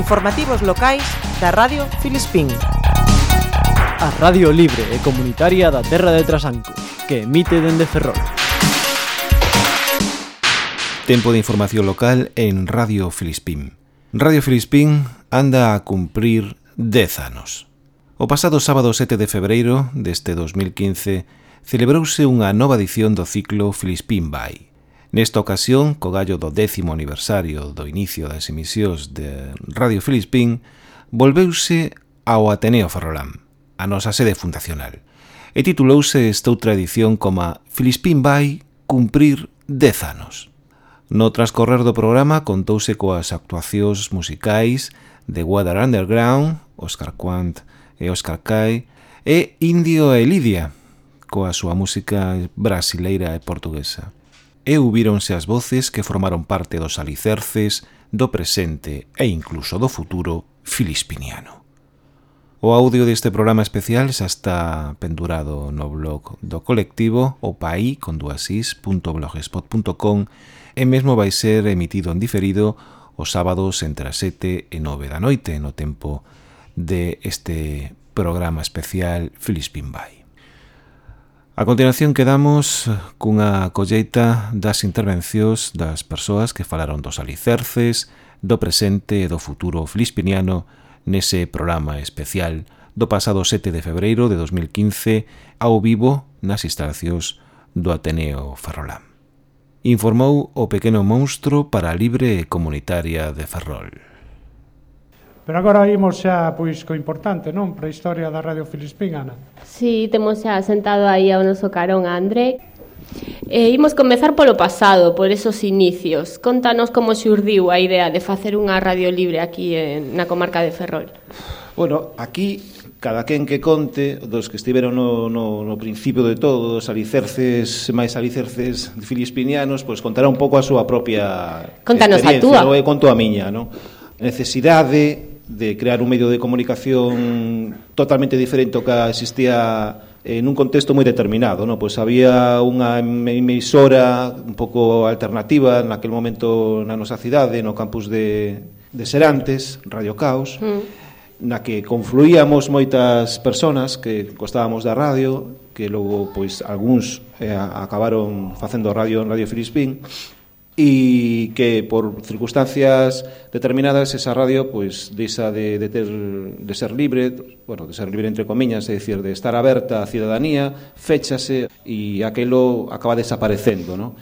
Informativos locais da Radio Filispín. A Radio Libre e Comunitaria da Terra de Trasanco, que emite dende Ferrol. Tempo de información local en Radio Filispín. Radio Filispín anda a cumprir 10 anos. O pasado sábado 7 de febreiro deste 2015 celebrouse unha nova edición do ciclo Filispín Bay. Nesta ocasión, co gallo do décimo aniversario do inicio das emisións de Radio Filispín, volveuse ao Ateneo Ferrolán, a nosa sede fundacional, e titulouse esta outra edición como Filispín vai cumprir 10 anos. No transcorrer do programa contouse coas actuacións musicais de Water Underground, Oscar Quant e Oscar Kai, e Indio e Lidia, coa súa música brasileira e portuguesa e ubíronse as voces que formaron parte dos alicerces do presente e incluso do futuro filispiniano. O audio deste programa especial xa está pendurado no blog do colectivo opai con duasis.blogspot.com e mesmo vai ser emitido en diferido os sábados entre as 7 e 9 da noite no tempo de este programa especial Filispin Bay. A continuación quedamos cunha colleita das intervencións das persoas que falaron dos alicerces, do presente e do futuro flispiniano nese programa especial do pasado 7 de febreiro de 2015 ao vivo nas instalacións do Ateneo Ferrolán. Informou o pequeno monstro para a libre comunitaria de Ferrol. Pero agora imos xa pois co importante, non? Para a historia da Radio Filispín, Ana. Sí, temos xa sentado aí ao noso carón a André. E imos comezar polo pasado, por esos inicios. Contanos como xurdiu a idea de facer unha radio libre aquí en, na comarca de Ferrol. Bueno, aquí cada quen que conte dos que estiveron no, no, no principio de todo, dos alicerces, máis alicerces filispinianos, pois contará un pouco a súa propia Contanos a túa. Eu conto a miña, non? Necesidade de crear un medio de comunicación totalmente diferente ao que existía eh, en un contexto moi determinado, no? pois había unha emisora un pouco alternativa naquele momento na nosa cidade, no campus de, de Serantes, Radio Caos, mm. na que confluíamos moitas persoas que costábamos da radio, que logo pois algúns eh, acabaron facendo radio en Radio Filispín, e que por circunstancias determinadas esa radio pois deixa de, de ter de ser libre, bueno, de ser libre entre comiñas, é dicir, de estar aberta á cidadanía, féchase e aquelo acaba desaparecendo, non?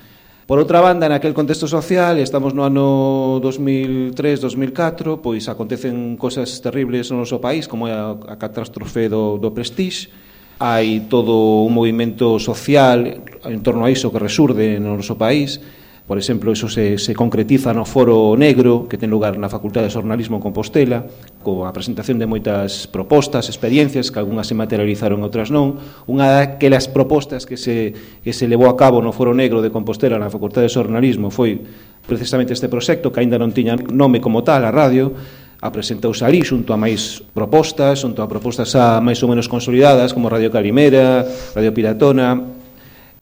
Por outra banda, en aquel contexto social, estamos no ano 2003-2004, pois acontecen cosas terribles no noso país, como é a, a catástrofe do, do Prestige, hai todo un movimento social en torno a iso que resurde no noso país, Por exemplo, eso se, se concretiza no Foro Negro, que ten lugar na Facultade de Xornalismo en Compostela, coa presentación de moitas propostas, experiencias, que algunhas se materializaron, outras non. Unha daquelas propostas que se, que se levou a cabo no Foro Negro de Compostela na Facultade de Xornalismo foi precisamente este proxecto, que aínda non tiña nome como tal a radio, apresentouse ali xunto a máis propostas, xunto a propostas a máis ou menos consolidadas, como Radio Calimera, Radio Piratona,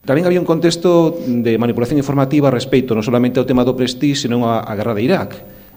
Tamén había un contexto de manipulación informativa respecto non solamente ao tema do Prestige, senón a, a guerra de Irak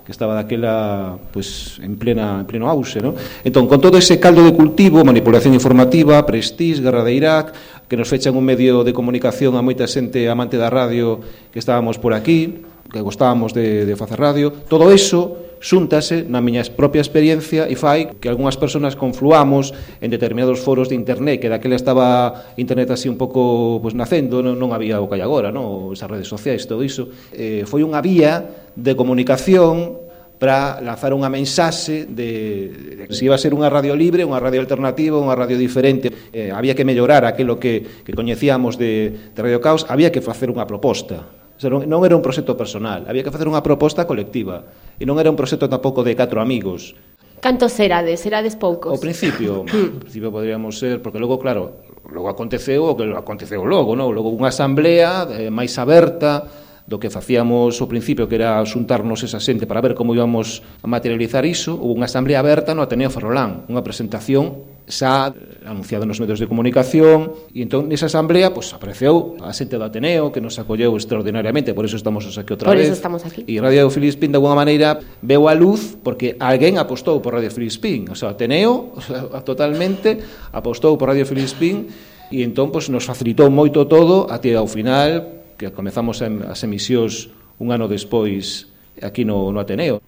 que estaba daquela pues, en plena en pleno auxe, ¿no? Entón, con todo ese caldo de cultivo, manipulación informativa, prestige, guerra de Irak, que nos fechan un medio de comunicación a moita xente amante da radio que estábamos por aquí, que gostábamos de, de facer radio, todo eso xúntase na miña propia experiencia e fai que algunhas persoas confluamos en determinados foros de internet que daquela estaba internet así un pouco pues, nacendo, non, non había o que hai agora, non? esas redes sociais, todo iso. Eh, foi unha vía de comunicación para lanzar unha mensaxe de, de que se iba a ser unha radio libre, unha radio alternativa, unha radio diferente. Eh, había que mellorar aquilo que, que coñecíamos de, de Radio Caos, había que facer unha proposta O sea, non, non era un proxecto personal, había que facer unha proposta colectiva. E non era un proxecto tampouco de catro amigos. Cantos erades? Erades poucos? Ao principio, ao principio poderíamos ser, porque logo, claro, logo aconteceu o que aconteceu logo, non? Logo unha asamblea eh, máis aberta, do que facíamos ao principio, que era xuntarnos esa xente para ver como íbamos a materializar iso, houve unha asamblea aberta no Ateneo Ferrolán, unha presentación xa anunciada nos medios de comunicación e entón nesa asamblea pois apareceu a xente do Ateneo que nos acolleu extraordinariamente, por eso estamos aquí outra por vez. Por eso estamos aquí. E Radio Filispín de alguma maneira veu a luz porque alguén apostou por Radio Filispín, o sea, o Ateneo o sea, totalmente apostou por Radio Filispín e entón pois nos facilitou moito todo até ao final que comezamos as emisións un ano despois aquí no, no Ateneo.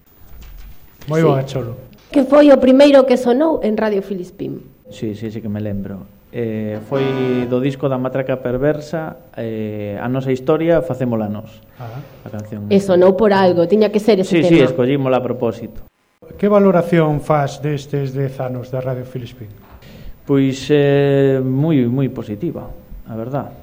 Moi sí. boa, Cholo. Que foi o primeiro que sonou en Radio Filispín? Sí, sí, sí que me lembro. Eh, foi do disco da Matraca Perversa eh, A nosa historia facémola nós ah. a canción. E sonou por algo, tiña que ser ese sí, tema Sí, sí, escollímola a propósito Que valoración faz destes 10 anos da Radio Filispín? Pois eh, moi, moi positiva, a verdad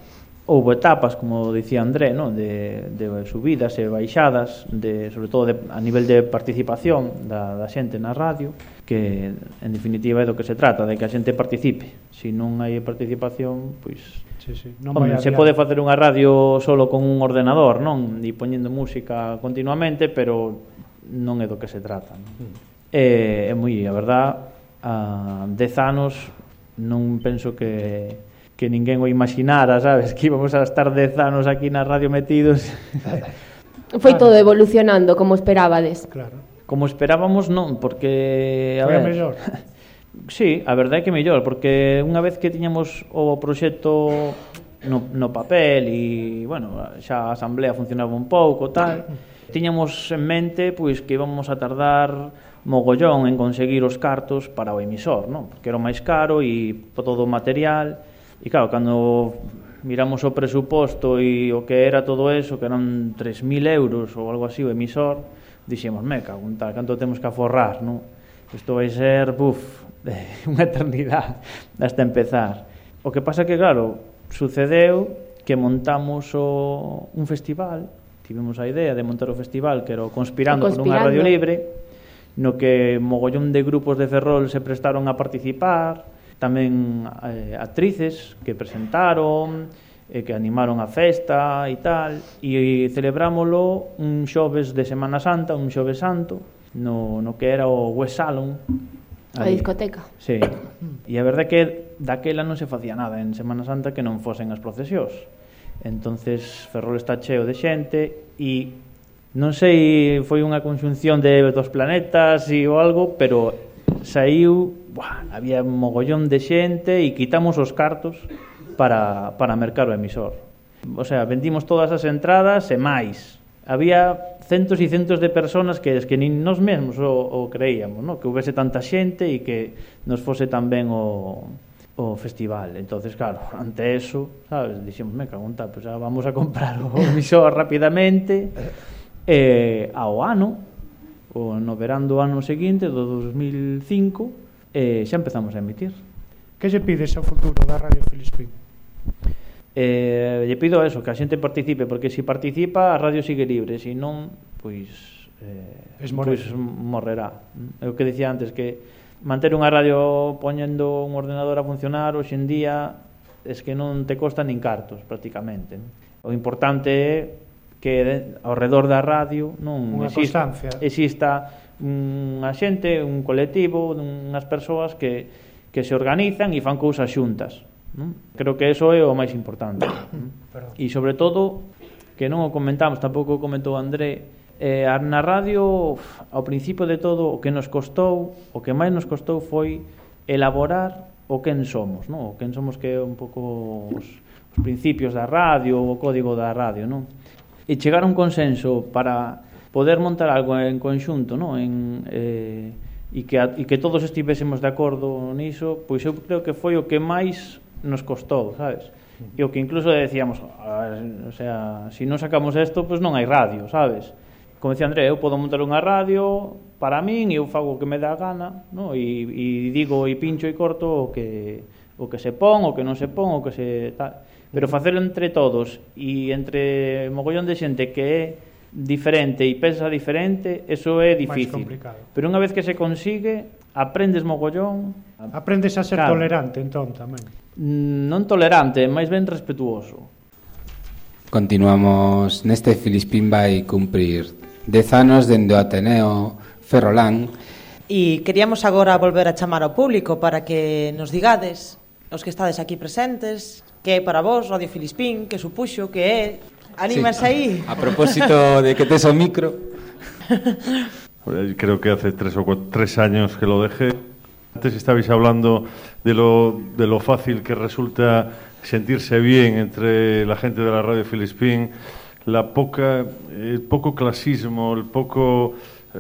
houve etapas, como dicía André, non? De, de subidas e baixadas, de, sobre todo de, a nivel de participación da, da xente na radio, que en definitiva é do que se trata, de que a xente participe. Se non hai participación, pois... Sí, sí. Non Home, se pode facer unha radio solo con un ordenador, non? E poñendo música continuamente, pero non é do que se trata. Non? Mm. É, é moi, a verdad, a 10 anos non penso que que ninguén o imaginara, sabes, que íbamos a estar 10 anos aquí na radio metidos. Foi claro. todo evolucionando como esperábades. Claro. Como esperábamos non, porque a Foi ver, a mellor. sí, a verdade é que mellor, porque unha vez que tiñamos o proxecto no, no papel e, bueno, xa a asamblea funcionaba un pouco, tal, tiñamos en mente pois que íbamos a tardar mogollón en conseguir os cartos para o emisor, non? Porque era o máis caro e todo o material E claro, cando miramos o presuposto e o que era todo eso, que eran 3.000 euros ou algo así o emisor, dixemos, me cago en tal, canto temos que aforrar, non? Isto vai ser, buf, eh, unha eternidade hasta empezar. O que pasa que, claro, sucedeu que montamos o, un festival, tivemos a idea de montar o festival que era o Conspirando, o Conspirando. por unha radio libre, no que mogollón de grupos de Ferrol se prestaron a participar, tamén eh, actrices que presentaron, e que animaron a festa e tal, e celebrámolo un xoves de Semana Santa, un xoves santo, no, no que era o West Salon, A discoteca. Sí. E a verdade é que daquela non se facía nada en Semana Santa que non fosen as procesións. Entonces Ferrol está cheo de xente e non sei, foi unha conxunción de dos planetas e o algo, pero saiu, buah, había un mogollón de xente e quitamos os cartos para, para mercar o emisor. O sea, vendimos todas as entradas e máis. Había centos e centos de personas que es que nin nos mesmos o, o creíamos, no? que houvese tanta xente e que nos fose tan ben o, o festival. entonces claro, ante eso, sabes, dixemos, me cagunta, pues, ah, vamos a comprar o emisor rapidamente. Eh, ao ano, o no verán do ano seguinte, do 2005, eh, xa empezamos a emitir. Que lle pides ao futuro da Radio Filispín? Eh, lle pido eso, que a xente participe, porque se si participa a radio sigue libre, se si non, pois... Eh, es morrer. pois morrerá. É o que dicía antes, que manter unha radio poñendo un ordenador a funcionar hoxe en día es que non te costa nin cartos, prácticamente. Non? O importante é que ao redor da radio non unha exista, constancia. exista unha xente, un colectivo, unhas persoas que, que se organizan e fan cousas xuntas. Non? Creo que eso é o máis importante. e sobre todo, que non o comentamos, tampouco o comentou André, eh, na radio, ao principio de todo, o que nos costou, o que máis nos costou foi elaborar o quen somos, non? o quen somos que é un pouco os, os principios da radio, o código da radio. Non? e chegar a un consenso para poder montar algo en conxunto, non? En, eh, e, que, a, e que todos estivésemos de acordo niso, pois eu creo que foi o que máis nos costou, sabes? E o que incluso decíamos, o sea, se si non sacamos isto, pois non hai radio, sabes? Como decía André, eu podo montar unha radio para min e eu fago o que me dá a gana, no? e, e digo e pincho e corto o que, o que se pon, o que non se pon, o que se tal. Pero facelo entre todos e entre mogollón de xente que é diferente e pensa diferente, eso é difícil. Pero unha vez que se consigue, aprendes mogollón. Aprendes a ser claro. tolerante entón tamén. Mm, non tolerante, máis ben respetuoso. Continuamos neste Filispín vai cumprir dez anos dende o Ateneo Ferrolán E queríamos agora volver a chamar ao público para que nos digades os que estades aquí presentes, que é para vos Radio Filispín, que supuxo, que é... Anímense Sí. aí. A propósito de que tes o micro Creo que hace tres o cuatro, tres años que lo dejé. Antes estabais hablando de lo, de lo fácil que resulta sentirse bien entre la gente de la radio Filispín, la poca, el poco clasismo, el poco,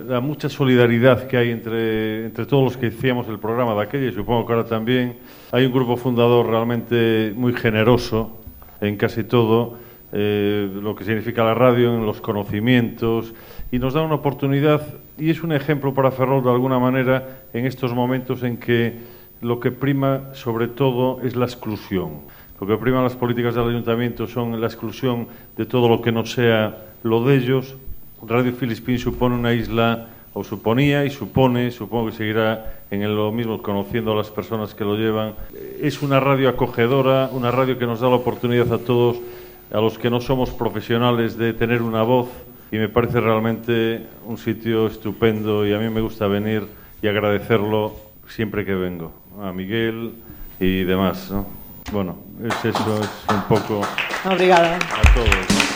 la mucha solidaridad que hay entre, entre todos los que hacíamos el programa de aquella y supongo que ahora también. Hay un grupo fundador realmente muy generoso en casi todo, eh, lo que significa la radio, en los conocimientos, y nos da una oportunidad, y es un ejemplo para Ferrol de alguna manera en estos momentos en que lo que prima sobre todo es la exclusión. Lo que prima las políticas del ayuntamiento son la exclusión de todo lo que no sea lo de ellos. Radio Filispín supone una isla, o suponía y supone, supongo que seguirá en lo mismo conociendo a las personas que lo llevan. Es una radio acogedora, una radio que nos da la oportunidad a todos, a los que no somos profesionales, de tener una voz y me parece realmente un sitio estupendo y a mí me gusta venir y agradecerlo siempre que vengo. A Miguel y demás, ¿no? Bueno, es eso, es un poco Obrigada. a todos.